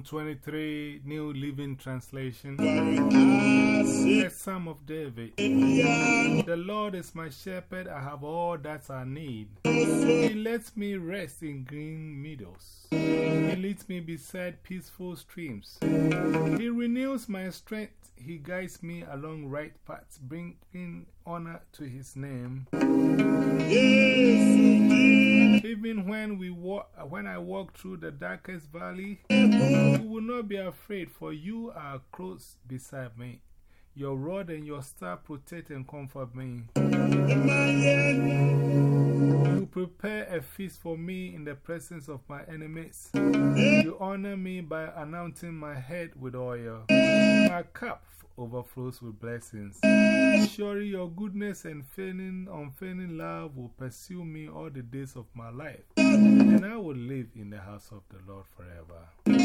Psalm 23, New Living Translation. A Psalm of David. The Lord is my shepherd, I have all that I need. He lets me rest in green meadows. He leads me beside peaceful streams. He renews my strength. He guides me along right paths, bringing honor to his name. Even when, we walk, when I walk through the darkest valley, you will not be afraid, for you are close beside me. Your rod and your staff protect and comfort me. You prepare a feast for me in the presence of my enemies. You honor me by anointing my head with oil. My cup overflows with blessings. Surely your goodness and failing, unfailing love will pursue me all the days of my life, and I will live in the house of the Lord forever.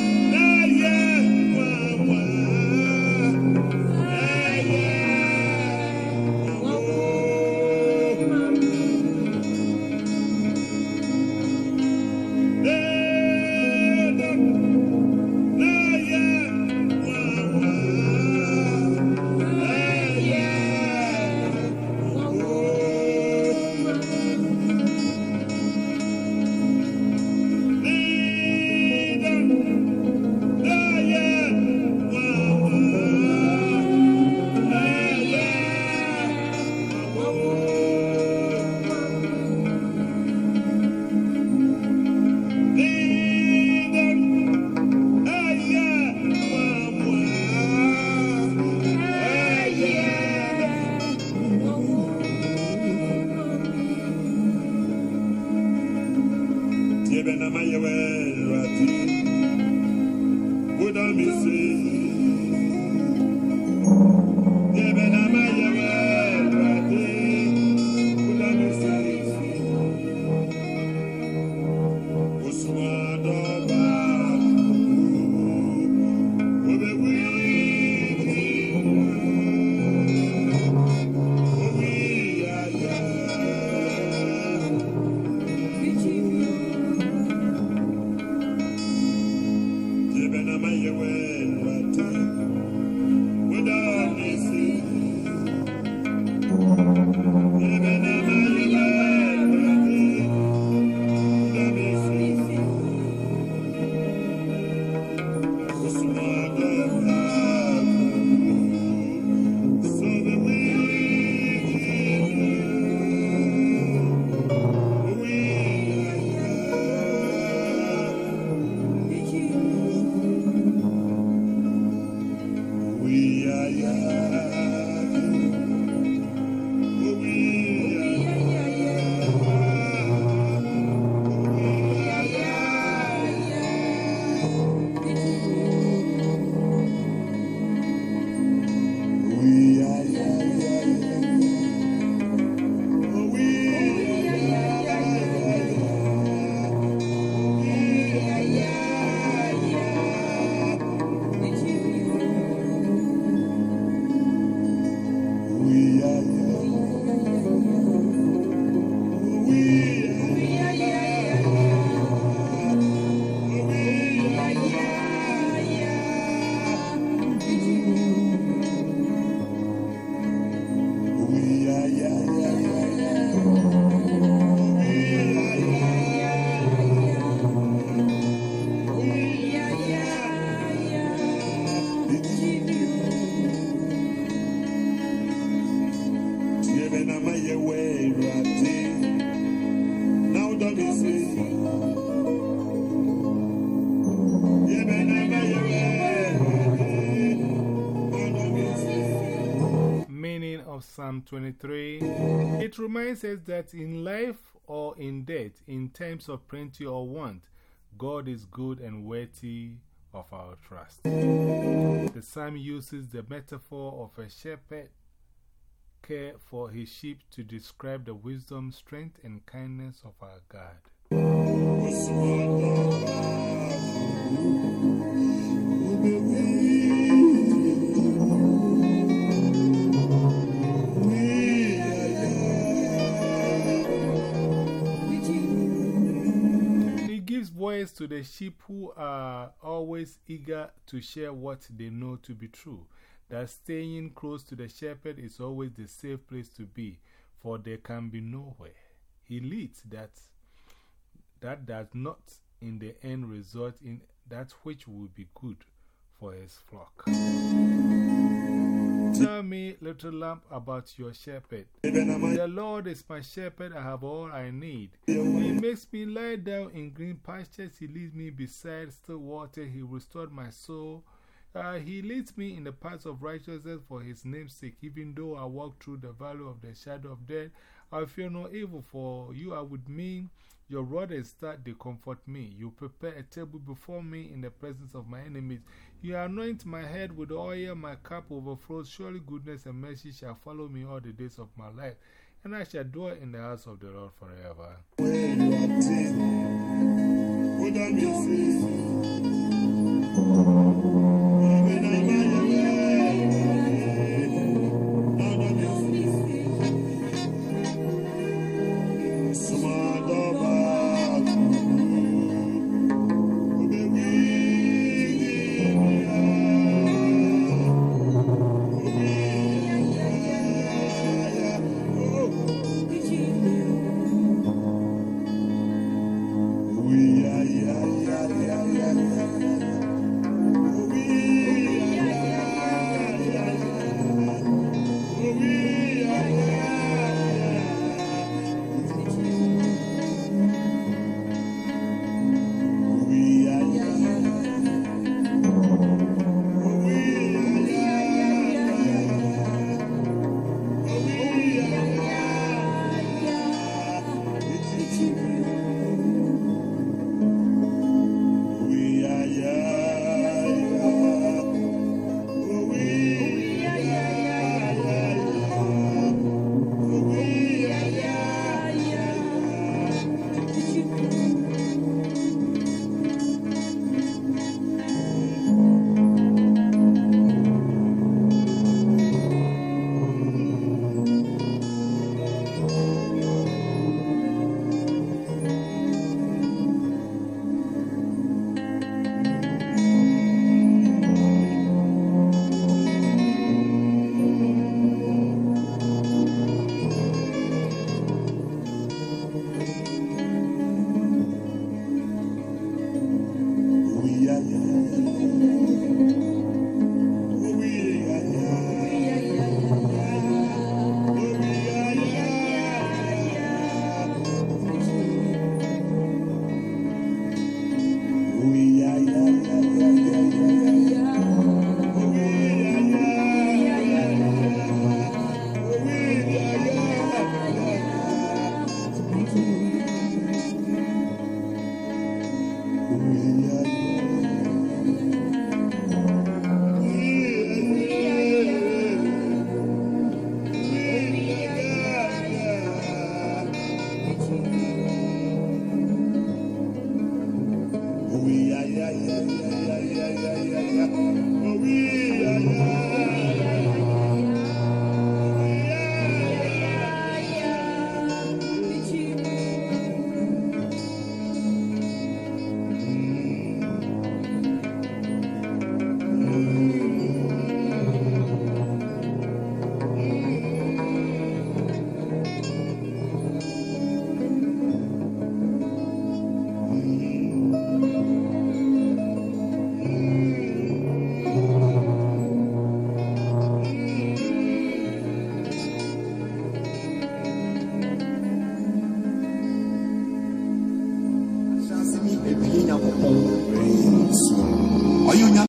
Ibana Mayewe Wata. Without this. Meaning of Psalm 23 It reminds us that in life or in death, in times of plenty or want, God is good and worthy of our trust. The psalm uses the metaphor of a shepherd care for his sheep to describe the wisdom, strength, and kindness of our God. He gives voice to the sheep who are always eager to share what they know to be true. That staying close to the shepherd is always the safe place to be, for there can be nowhere. He leads that, that does not in the end result in that which will be good for his flock. Tell me, little lamb, about your shepherd. The Lord is my shepherd, I have all I need. He makes me lie down in green pastures, He leads me beside still water, He restored my soul. Uh, he leads me in the paths of righteousness for His name's sake. Even though I walk through the valley of the shadow of death, I fear no evil, for you are with me. Your rod and staff, they comfort me. You prepare a table before me in the presence of my enemies. You anoint my head with oil, my cup overflows. Surely goodness and mercy shall follow me all the days of my life, and I shall dwell in the house of the Lord forever.